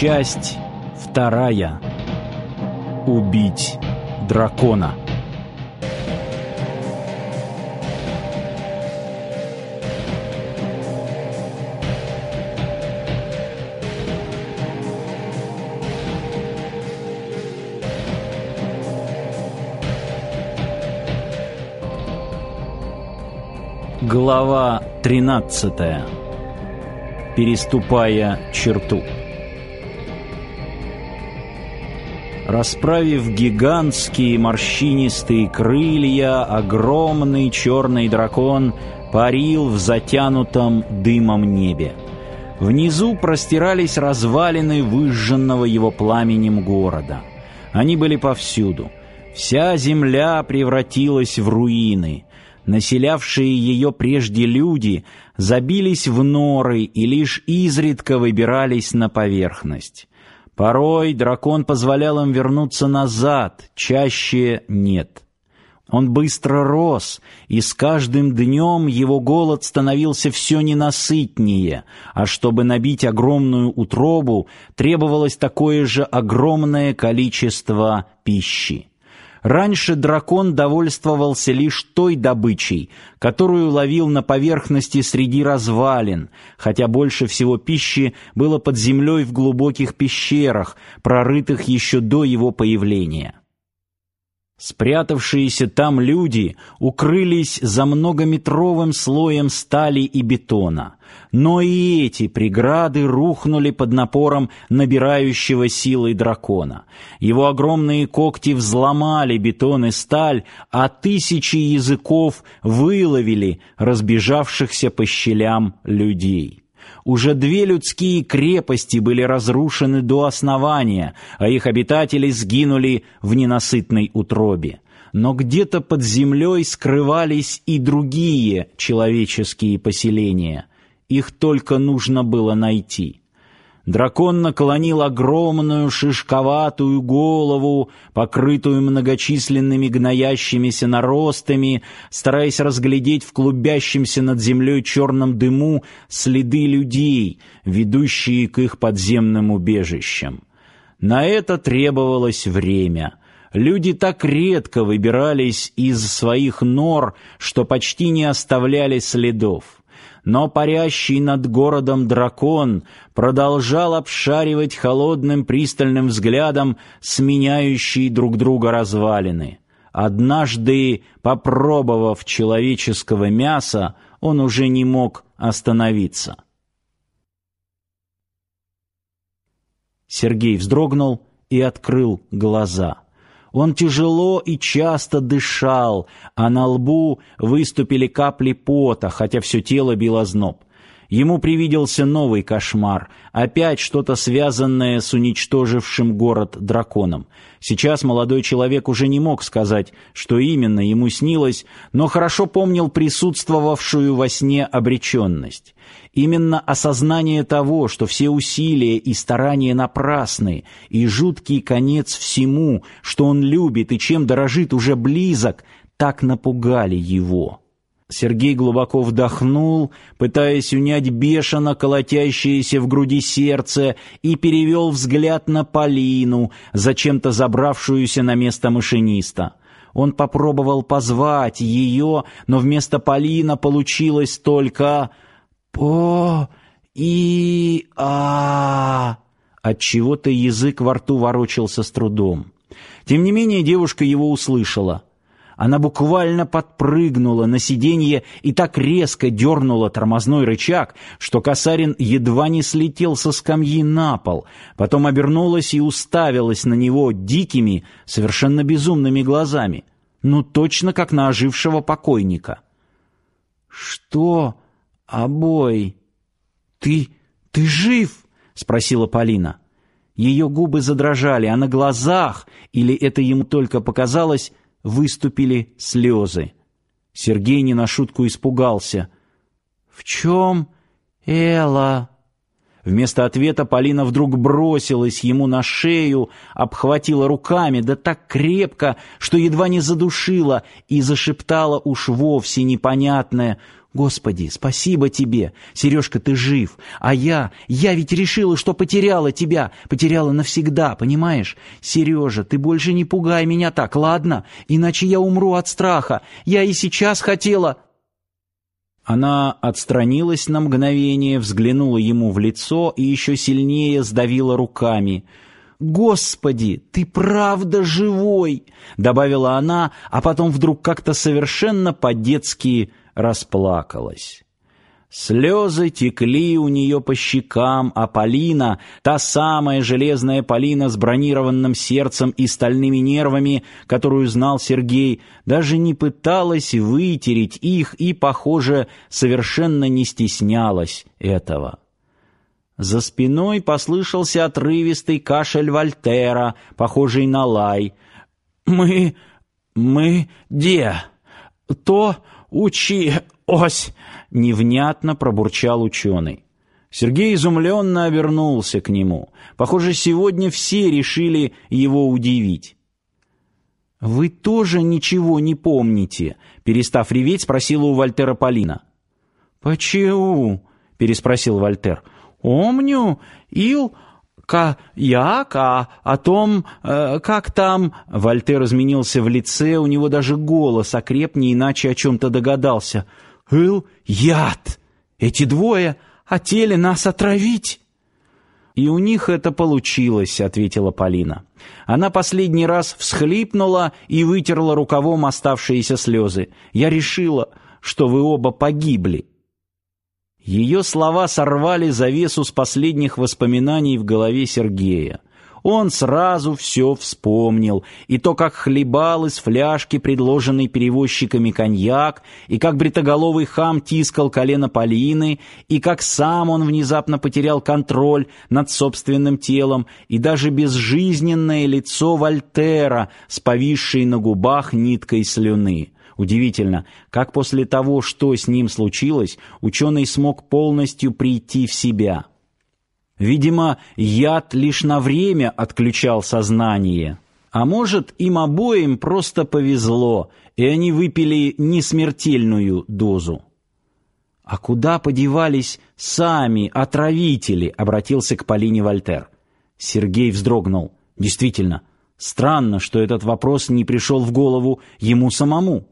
Часть вторая. Убить дракона. Глава 13. Переступая черту. Расправив гигантские морщинистые крылья, огромный черный дракон парил в затянутом дымом небе. Внизу простирались развалины выжженного его пламенем города. Они были повсюду. Вся земля превратилась в руины. Населявшие ее прежде люди забились в норы и лишь изредка выбирались на поверхность. Порой дракон позволял им вернуться назад, чаще нет. Он быстро рос, и с каждым днем его голод становился все ненасытнее, а чтобы набить огромную утробу, требовалось такое же огромное количество пищи. Раньше дракон довольствовался лишь той добычей, которую ловил на поверхности среди развалин, хотя больше всего пищи было под землей в глубоких пещерах, прорытых еще до его появления. Спрятавшиеся там люди укрылись за многометровым слоем стали и бетона. Но и эти преграды рухнули под напором набирающего силы дракона. Его огромные когти взломали бетон и сталь, а тысячи языков выловили разбежавшихся по щелям людей. Уже две людские крепости были разрушены до основания, а их обитатели сгинули в ненасытной утробе. Но где-то под землей скрывались и другие человеческие поселения. Их только нужно было найти. Дракон наклонил огромную шишковатую голову, покрытую многочисленными гноящимися наростами, стараясь разглядеть в клубящемся над землей черном дыму следы людей, ведущие к их подземным убежищам. На это требовалось время. Люди так редко выбирались из своих нор, что почти не оставляли следов но парящий над городом дракон продолжал обшаривать холодным пристальным взглядом сменяющие друг друга развалины. Однажды, попробовав человеческого мяса, он уже не мог остановиться. Сергей вздрогнул и открыл глаза. Он тяжело и часто дышал, а на лбу выступили капли пота, хотя все тело било зноб. Ему привиделся новый кошмар, опять что-то связанное с уничтожившим город драконом. Сейчас молодой человек уже не мог сказать, что именно ему снилось, но хорошо помнил присутствовавшую во сне обреченность. Именно осознание того, что все усилия и старания напрасны, и жуткий конец всему, что он любит и чем дорожит, уже близок, так напугали его. Сергей глубоко вдохнул, пытаясь унять бешено колотящееся в груди сердце, и перевел взгляд на Полину, зачем-то забравшуюся на место машиниста. Он попробовал позвать ее, но вместо Полина получилось только «по и а От чего-то язык во рту ворочался с трудом. Тем не менее девушка его услышала. Она буквально подпрыгнула на сиденье и так резко дернула тормозной рычаг, что Касарин едва не слетел со скамьи на пол, потом обернулась и уставилась на него дикими, совершенно безумными глазами, ну точно как на ожившего покойника. «Что, обой? Ты... ты жив?» — спросила Полина. Ее губы задрожали, а на глазах, или это ему только показалось, выступили слезы. Сергей не на шутку испугался. «В чем, Элла?» Вместо ответа Полина вдруг бросилась ему на шею, обхватила руками, да так крепко, что едва не задушила, и зашептала уж вовсе непонятное «Господи, спасибо тебе! Сережка, ты жив! А я, я ведь решила, что потеряла тебя, потеряла навсегда, понимаешь? Сережа, ты больше не пугай меня так, ладно? Иначе я умру от страха. Я и сейчас хотела...» Она отстранилась на мгновение, взглянула ему в лицо и еще сильнее сдавила руками. «Господи, ты правда живой!» — добавила она, а потом вдруг как-то совершенно по-детски расплакалась. Слезы текли у нее по щекам, а Полина, та самая железная Полина с бронированным сердцем и стальными нервами, которую знал Сергей, даже не пыталась вытереть их и, похоже, совершенно не стеснялась этого. За спиной послышался отрывистый кашель Вольтера, похожий на лай. «Мы... мы... где? То учи... ось...» — невнятно пробурчал ученый. Сергей изумленно обернулся к нему. Похоже, сегодня все решили его удивить. «Вы тоже ничего не помните?» — перестав реветь, спросила у Вольтера Полина. «Почему?» — переспросил Вольтер. «Помню, ил...» «Ка... як, а о том, э, как там...» Вольтер изменился в лице, у него даже голос окреп, не иначе о чем-то догадался — Ил яд. Эти двое хотели нас отравить. И у них это получилось, ответила Полина. Она последний раз всхлипнула и вытерла рукавом оставшиеся слезы. Я решила, что вы оба погибли. Ее слова сорвали завесу с последних воспоминаний в голове Сергея. Он сразу все вспомнил, и то, как хлебал из фляжки, предложенный перевозчиками коньяк, и как бритоголовый хам тискал колено Полины, и как сам он внезапно потерял контроль над собственным телом, и даже безжизненное лицо Вольтера с повисшей на губах ниткой слюны. Удивительно, как после того, что с ним случилось, ученый смог полностью прийти в себя. Видимо, яд лишь на время отключал сознание. А может, им обоим просто повезло, и они выпили несмертельную дозу. «А куда подевались сами отравители?» — обратился к Полине Вольтер. Сергей вздрогнул. «Действительно, странно, что этот вопрос не пришел в голову ему самому.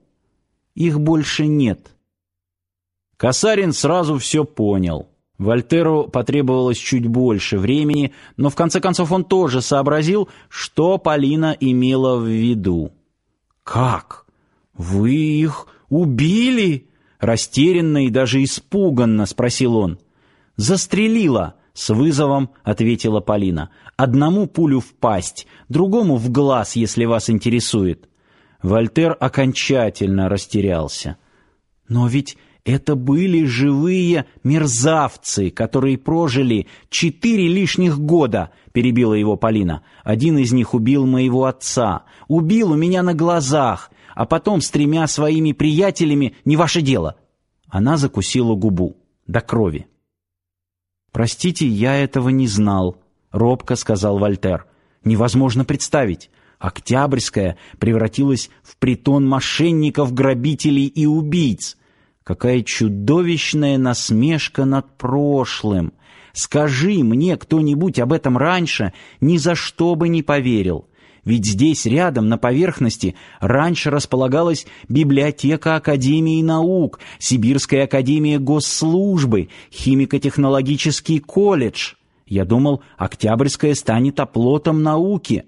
Их больше нет». Касарин сразу все понял. Вольтеру потребовалось чуть больше времени, но в конце концов он тоже сообразил, что Полина имела в виду. «Как? Вы их убили?» Растерянно и даже испуганно спросил он. «Застрелила!» — с вызовом ответила Полина. «Одному пулю в пасть, другому в глаз, если вас интересует». Вольтер окончательно растерялся. «Но ведь это были живые мерзавцы, которые прожили четыре лишних года, перебила его Полина. Один из них убил моего отца, убил у меня на глазах, а потом с тремя своими приятелями не ваше дело. Она закусила губу до крови. Простите, я этого не знал, робко сказал Вольтер. Невозможно представить. Октябрьская превратилась в притон мошенников, грабителей и убийц. Какая чудовищная насмешка над прошлым! Скажи мне кто-нибудь об этом раньше, ни за что бы не поверил. Ведь здесь рядом, на поверхности, раньше располагалась библиотека Академии наук, Сибирская академия госслужбы, химико-технологический колледж. Я думал, Октябрьская станет оплотом науки.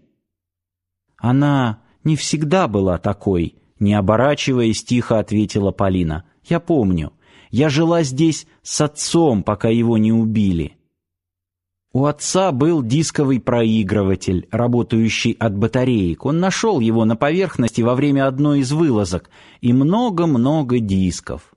Она не всегда была такой, не оборачиваясь, тихо ответила Полина. Я помню. Я жила здесь с отцом, пока его не убили. У отца был дисковый проигрыватель, работающий от батареек. Он нашел его на поверхности во время одной из вылазок, и много-много дисков.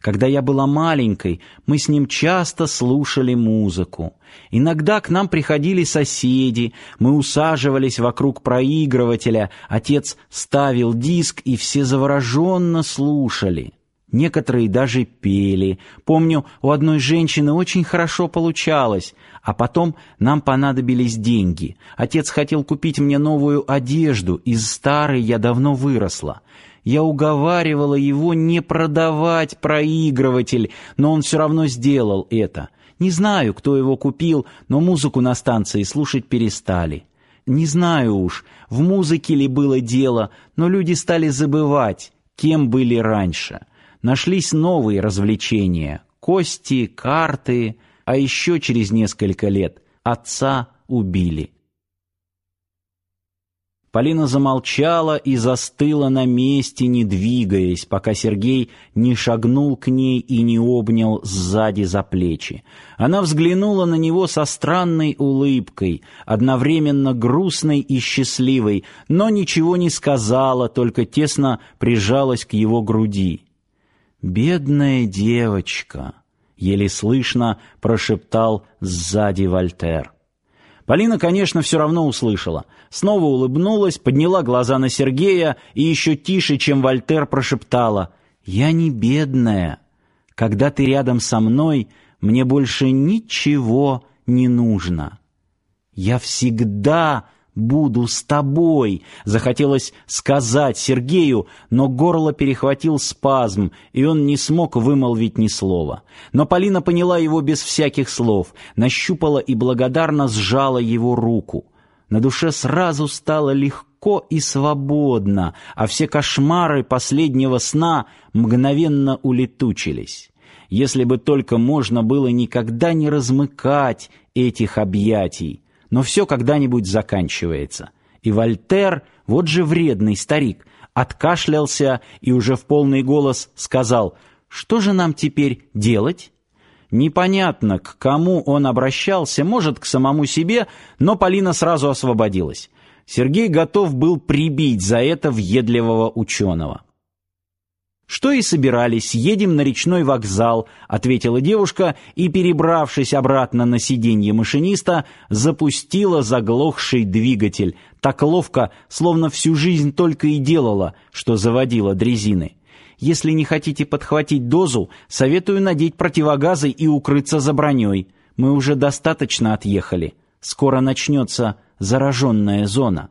Когда я была маленькой, мы с ним часто слушали музыку. Иногда к нам приходили соседи, мы усаживались вокруг проигрывателя, отец ставил диск, и все завороженно слушали. Некоторые даже пели. Помню, у одной женщины очень хорошо получалось. А потом нам понадобились деньги. Отец хотел купить мне новую одежду. Из старой я давно выросла. Я уговаривала его не продавать проигрыватель, но он все равно сделал это. Не знаю, кто его купил, но музыку на станции слушать перестали. Не знаю уж, в музыке ли было дело, но люди стали забывать, кем были раньше. Нашлись новые развлечения — кости, карты, а еще через несколько лет отца убили. Полина замолчала и застыла на месте, не двигаясь, пока Сергей не шагнул к ней и не обнял сзади за плечи. Она взглянула на него со странной улыбкой, одновременно грустной и счастливой, но ничего не сказала, только тесно прижалась к его груди. «Бедная девочка!» — еле слышно прошептал сзади Вольтер. Полина, конечно, все равно услышала. Снова улыбнулась, подняла глаза на Сергея и еще тише, чем Вольтер, прошептала «Я не бедная. Когда ты рядом со мной, мне больше ничего не нужно. Я всегда буду с тобой», — захотелось сказать Сергею, но горло перехватил спазм, и он не смог вымолвить ни слова. Но Полина поняла его без всяких слов, нащупала и благодарно сжала его руку. На душе сразу стало легко и свободно, а все кошмары последнего сна мгновенно улетучились. Если бы только можно было никогда не размыкать этих объятий, но все когда-нибудь заканчивается. И Вольтер, вот же вредный старик, откашлялся и уже в полный голос сказал, «Что же нам теперь делать?» Непонятно, к кому он обращался, может, к самому себе, но Полина сразу освободилась. Сергей готов был прибить за это въедливого ученого. «Что и собирались, едем на речной вокзал», — ответила девушка и, перебравшись обратно на сиденье машиниста, запустила заглохший двигатель, так ловко, словно всю жизнь только и делала, что заводила дрезины. «Если не хотите подхватить дозу, советую надеть противогазы и укрыться за броней. Мы уже достаточно отъехали. Скоро начнется зараженная зона».